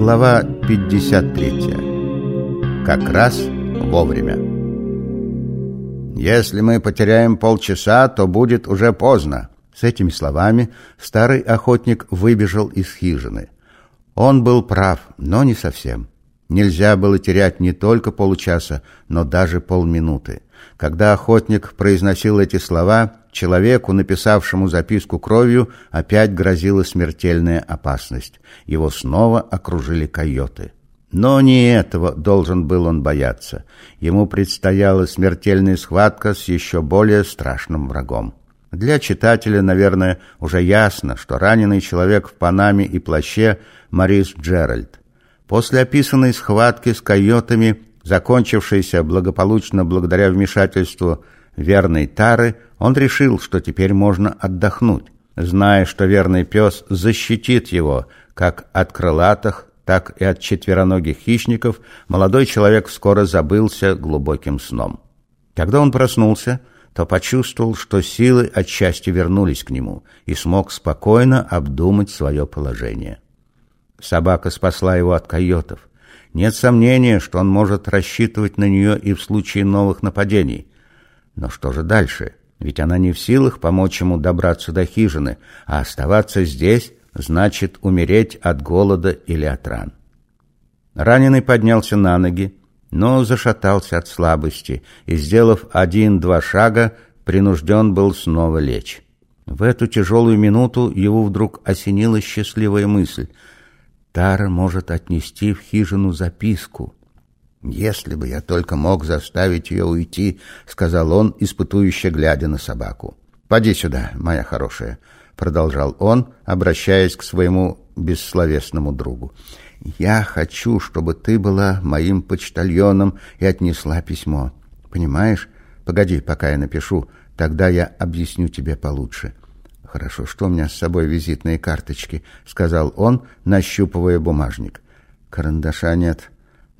Глава 53. Как раз вовремя. «Если мы потеряем полчаса, то будет уже поздно». С этими словами старый охотник выбежал из хижины. Он был прав, но не совсем. Нельзя было терять не только получаса, но даже полминуты. Когда охотник произносил эти слова, человеку, написавшему записку кровью, опять грозила смертельная опасность. Его снова окружили койоты. Но не этого должен был он бояться. Ему предстояла смертельная схватка с еще более страшным врагом. Для читателя, наверное, уже ясно, что раненый человек в панаме и плаще Морис Джеральд. После описанной схватки с койотами, закончившейся благополучно благодаря вмешательству верной Тары, он решил, что теперь можно отдохнуть, зная, что верный пес защитит его как от крылатых, так и от четвероногих хищников, молодой человек скоро забылся глубоким сном. Когда он проснулся, то почувствовал, что силы отчасти вернулись к нему и смог спокойно обдумать свое положение. Собака спасла его от койотов. Нет сомнения, что он может рассчитывать на нее и в случае новых нападений. Но что же дальше? Ведь она не в силах помочь ему добраться до хижины, а оставаться здесь значит умереть от голода или от ран. Раненый поднялся на ноги, но зашатался от слабости и, сделав один-два шага, принужден был снова лечь. В эту тяжелую минуту его вдруг осенила счастливая мысль. Тара может отнести в хижину записку. «Если бы я только мог заставить ее уйти», — сказал он, испытующе глядя на собаку. «Поди сюда, моя хорошая», — продолжал он, обращаясь к своему бессловесному другу. «Я хочу, чтобы ты была моим почтальоном и отнесла письмо. Понимаешь? Погоди, пока я напишу, тогда я объясню тебе получше». «Хорошо, что у меня с собой визитные карточки», — сказал он, нащупывая бумажник. «Карандаша нет».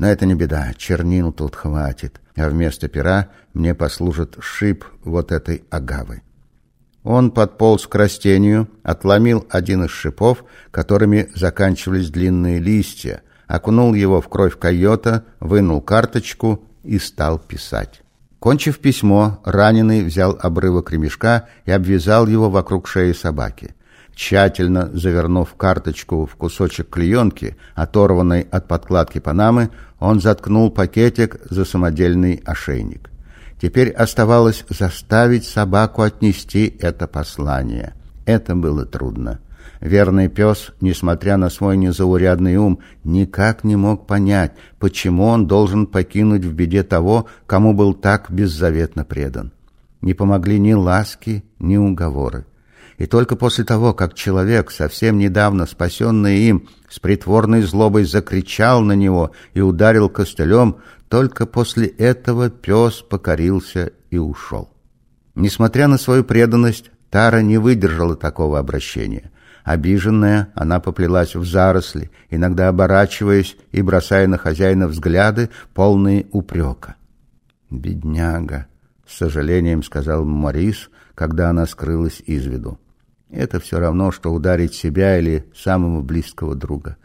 Но это не беда, чернил тут хватит, а вместо пера мне послужит шип вот этой агавы. Он подполз к растению, отломил один из шипов, которыми заканчивались длинные листья, окунул его в кровь койота, вынул карточку и стал писать. Кончив письмо, раненый взял обрывок ремешка и обвязал его вокруг шеи собаки. Тщательно завернув карточку в кусочек клеенки, оторванной от подкладки панамы, он заткнул пакетик за самодельный ошейник. Теперь оставалось заставить собаку отнести это послание. Это было трудно. Верный пес, несмотря на свой незаурядный ум, никак не мог понять, почему он должен покинуть в беде того, кому был так беззаветно предан. Не помогли ни ласки, ни уговоры. И только после того, как человек, совсем недавно спасенный им, с притворной злобой закричал на него и ударил костылем, только после этого пес покорился и ушел. Несмотря на свою преданность, Тара не выдержала такого обращения. Обиженная, она поплелась в заросли, иногда оборачиваясь и бросая на хозяина взгляды, полные упрека. «Бедняга!» — с сожалением сказал Морис, когда она скрылась из виду. Это все равно, что ударить себя или самого близкого друга.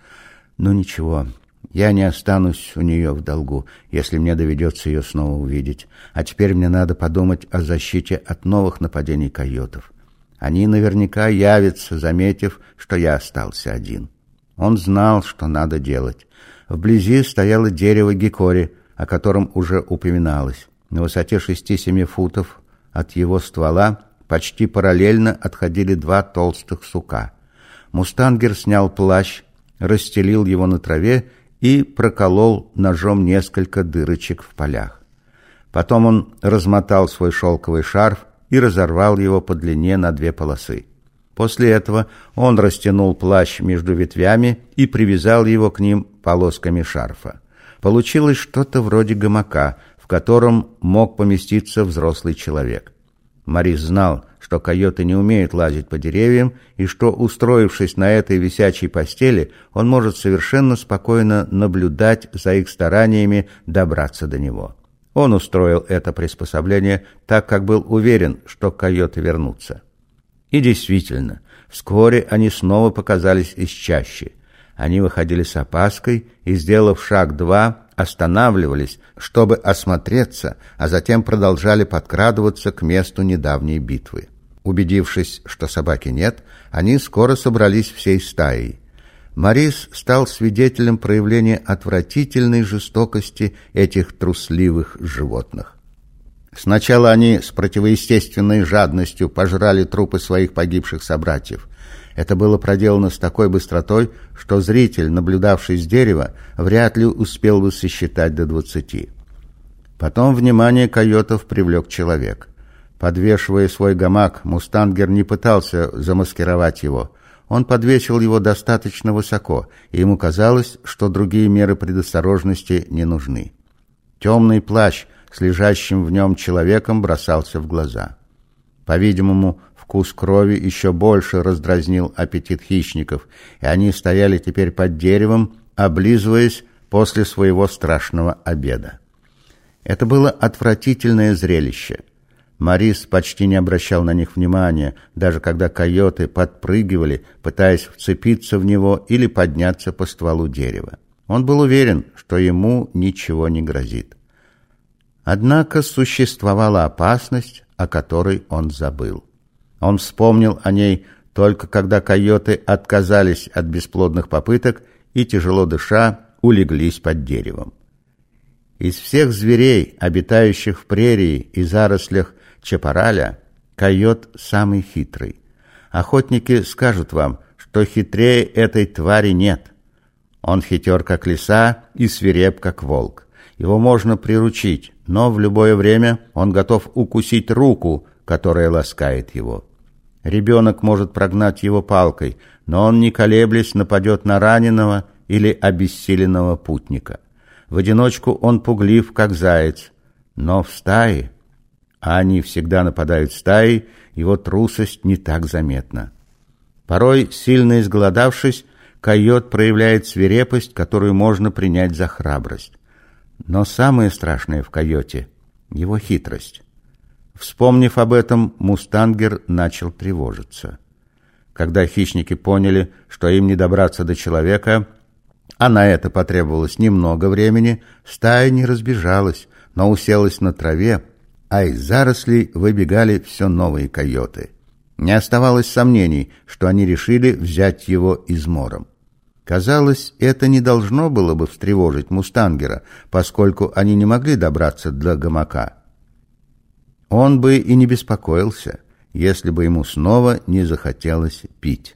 Но ничего, я не останусь у нее в долгу, если мне доведется ее снова увидеть. А теперь мне надо подумать о защите от новых нападений койотов. Они наверняка явятся, заметив, что я остался один. Он знал, что надо делать. Вблизи стояло дерево гикори, о котором уже упоминалось. На высоте шести-семи футов от его ствола Почти параллельно отходили два толстых сука. Мустангер снял плащ, расстелил его на траве и проколол ножом несколько дырочек в полях. Потом он размотал свой шелковый шарф и разорвал его по длине на две полосы. После этого он растянул плащ между ветвями и привязал его к ним полосками шарфа. Получилось что-то вроде гамака, в котором мог поместиться взрослый человек. Морис знал, что койоты не умеют лазить по деревьям, и что, устроившись на этой висячей постели, он может совершенно спокойно наблюдать за их стараниями добраться до него. Он устроил это приспособление так, как был уверен, что койоты вернутся. И действительно, вскоре они снова показались из чащи. Они выходили с опаской и, сделав шаг два, останавливались, чтобы осмотреться, а затем продолжали подкрадываться к месту недавней битвы. Убедившись, что собаки нет, они скоро собрались всей стаей. Морис стал свидетелем проявления отвратительной жестокости этих трусливых животных. Сначала они с противоестественной жадностью пожрали трупы своих погибших собратьев. Это было проделано с такой быстротой, что зритель, наблюдавший с дерева, вряд ли успел бы сосчитать до двадцати. Потом внимание койотов привлек человек. Подвешивая свой гамак, мустангер не пытался замаскировать его. Он подвесил его достаточно высоко, и ему казалось, что другие меры предосторожности не нужны. Темный плащ с лежащим в нем человеком бросался в глаза. По-видимому, вкус крови еще больше раздразнил аппетит хищников, и они стояли теперь под деревом, облизываясь после своего страшного обеда. Это было отвратительное зрелище. Морис почти не обращал на них внимания, даже когда койоты подпрыгивали, пытаясь вцепиться в него или подняться по стволу дерева. Он был уверен, что ему ничего не грозит. Однако существовала опасность, о которой он забыл. Он вспомнил о ней только когда койоты отказались от бесплодных попыток и, тяжело дыша, улеглись под деревом. Из всех зверей, обитающих в прерии и зарослях чапараля, койот самый хитрый. Охотники скажут вам, что хитрее этой твари нет. Он хитер, как лиса, и свиреп, как волк. Его можно приручить, но в любое время он готов укусить руку, которая ласкает его. Ребенок может прогнать его палкой, но он, не колеблясь, нападет на раненого или обессиленного путника. В одиночку он пуглив, как заяц, но в стае, а они всегда нападают стаей, его трусость не так заметна. Порой, сильно изголодавшись, койот проявляет свирепость, которую можно принять за храбрость. Но самое страшное в койоте — его хитрость. Вспомнив об этом, мустангер начал тревожиться. Когда хищники поняли, что им не добраться до человека, а на это потребовалось немного времени, стая не разбежалась, но уселась на траве, а из зарослей выбегали все новые койоты. Не оставалось сомнений, что они решили взять его измором. Казалось, это не должно было бы встревожить мустангера, поскольку они не могли добраться до гамака. Он бы и не беспокоился, если бы ему снова не захотелось пить.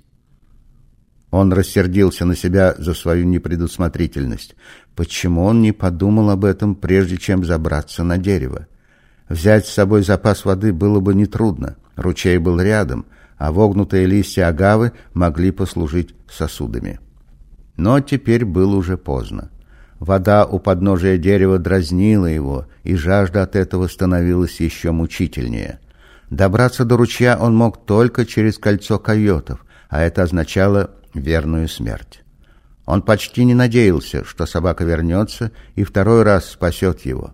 Он рассердился на себя за свою непредусмотрительность. Почему он не подумал об этом, прежде чем забраться на дерево? Взять с собой запас воды было бы нетрудно. Ручей был рядом, а вогнутые листья агавы могли послужить сосудами. Но теперь было уже поздно. Вода у подножия дерева дразнила его, и жажда от этого становилась еще мучительнее. Добраться до ручья он мог только через кольцо койотов, а это означало верную смерть. Он почти не надеялся, что собака вернется и второй раз спасет его.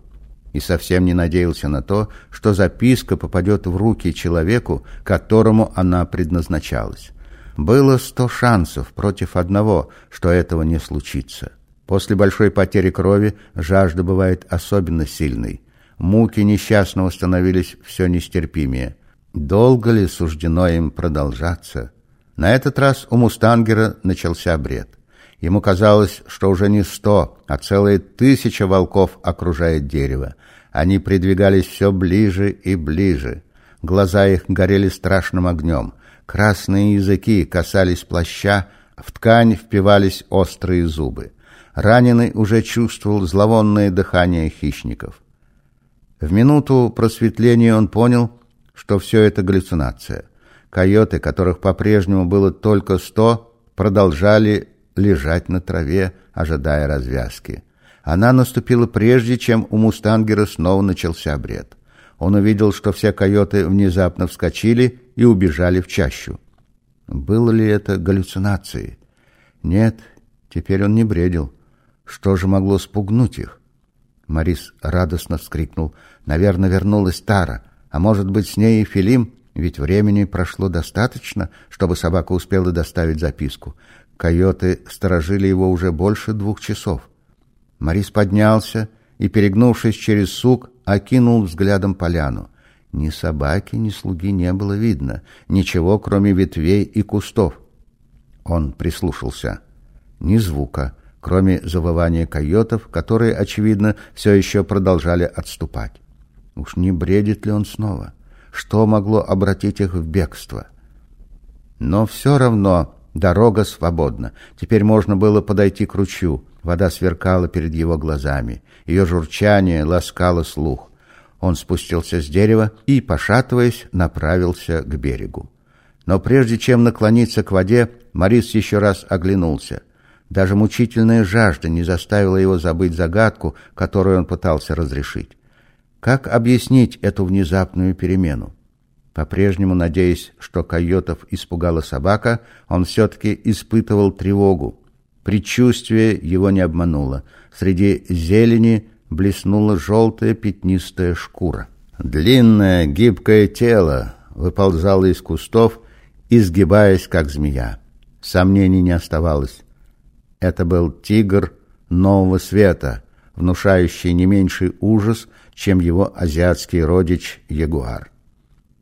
И совсем не надеялся на то, что записка попадет в руки человеку, которому она предназначалась. Было сто шансов против одного, что этого не случится. После большой потери крови жажда бывает особенно сильной. Муки несчастного становились все нестерпимее. Долго ли суждено им продолжаться? На этот раз у Мустангера начался бред. Ему казалось, что уже не сто, а целая тысяча волков окружает дерево. Они придвигались все ближе и ближе. Глаза их горели страшным огнем. Красные языки касались плаща, в ткань впивались острые зубы. Раненый уже чувствовал зловонное дыхание хищников. В минуту просветления он понял, что все это галлюцинация. Койоты, которых по-прежнему было только сто, продолжали лежать на траве, ожидая развязки. Она наступила прежде, чем у мустангера снова начался бред. Он увидел, что все койоты внезапно вскочили и убежали в чащу. Было ли это галлюцинацией? Нет, теперь он не бредил. Что же могло спугнуть их? Морис радостно вскрикнул. Наверное, вернулась Тара. А может быть, с ней и Филим? Ведь времени прошло достаточно, чтобы собака успела доставить записку. Койоты сторожили его уже больше двух часов. Морис поднялся и, перегнувшись через сук, окинул взглядом поляну. Ни собаки, ни слуги не было видно, ничего, кроме ветвей и кустов. Он прислушался. Ни звука, кроме завывания койотов, которые, очевидно, все еще продолжали отступать. Уж не бредит ли он снова? Что могло обратить их в бегство? Но все равно дорога свободна. Теперь можно было подойти к ручью. Вода сверкала перед его глазами. Ее журчание ласкало слух. Он спустился с дерева и, пошатываясь, направился к берегу. Но прежде чем наклониться к воде, Морис еще раз оглянулся. Даже мучительная жажда не заставила его забыть загадку, которую он пытался разрешить. Как объяснить эту внезапную перемену? По-прежнему надеясь, что койотов испугала собака, он все-таки испытывал тревогу. Предчувствие его не обмануло. Среди зелени блеснула желтая пятнистая шкура. Длинное гибкое тело выползало из кустов, изгибаясь, как змея. Сомнений не оставалось. Это был тигр нового света, внушающий не меньший ужас, чем его азиатский родич ягуар.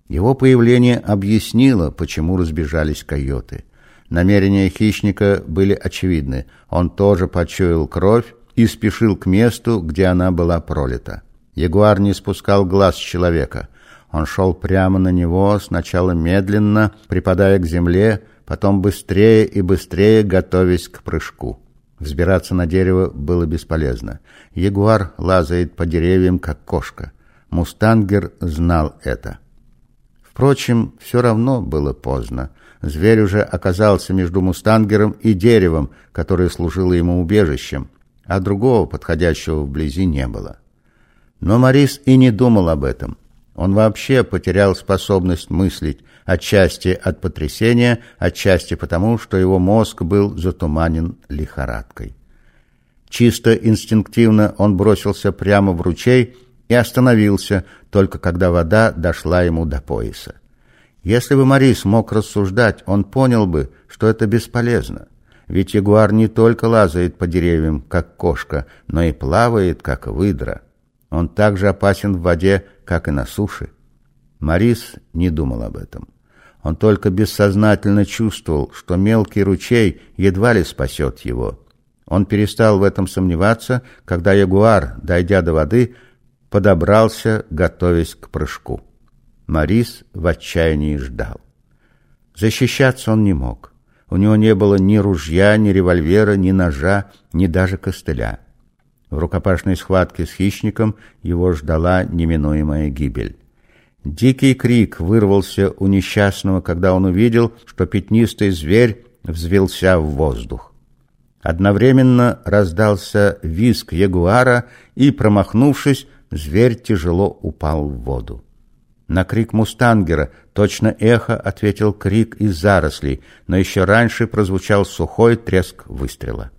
Его появление объяснило, почему разбежались койоты. Намерения хищника были очевидны. Он тоже почуял кровь и спешил к месту, где она была пролита. Ягуар не спускал глаз с человека. Он шел прямо на него, сначала медленно, припадая к земле, потом быстрее и быстрее, готовясь к прыжку. Взбираться на дерево было бесполезно. Ягуар лазает по деревьям, как кошка. Мустангер знал это. Впрочем, все равно было поздно. Зверь уже оказался между мустангером и деревом, которое служило ему убежищем а другого подходящего вблизи не было. Но Морис и не думал об этом. Он вообще потерял способность мыслить, отчасти от потрясения, отчасти потому, что его мозг был затуманен лихорадкой. Чисто инстинктивно он бросился прямо в ручей и остановился, только когда вода дошла ему до пояса. Если бы Морис мог рассуждать, он понял бы, что это бесполезно. Ведь ягуар не только лазает по деревьям, как кошка, но и плавает, как выдра. Он так же опасен в воде, как и на суше. Морис не думал об этом. Он только бессознательно чувствовал, что мелкий ручей едва ли спасет его. Он перестал в этом сомневаться, когда ягуар, дойдя до воды, подобрался, готовясь к прыжку. Морис в отчаянии ждал. Защищаться он не мог. У него не было ни ружья, ни револьвера, ни ножа, ни даже костыля. В рукопашной схватке с хищником его ждала неминуемая гибель. Дикий крик вырвался у несчастного, когда он увидел, что пятнистый зверь взвелся в воздух. Одновременно раздался визг ягуара, и, промахнувшись, зверь тяжело упал в воду. На крик мустангера точно эхо ответил крик из зарослей, но еще раньше прозвучал сухой треск выстрела.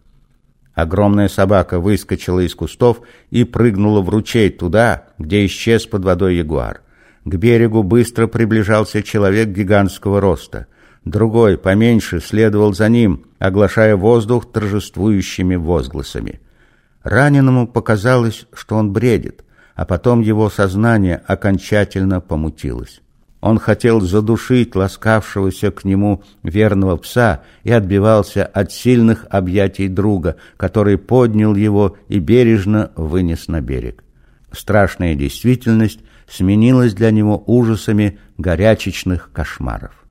Огромная собака выскочила из кустов и прыгнула в ручей туда, где исчез под водой ягуар. К берегу быстро приближался человек гигантского роста. Другой, поменьше, следовал за ним, оглашая воздух торжествующими возгласами. Раненому показалось, что он бредит а потом его сознание окончательно помутилось. Он хотел задушить ласкавшегося к нему верного пса и отбивался от сильных объятий друга, который поднял его и бережно вынес на берег. Страшная действительность сменилась для него ужасами горячечных кошмаров.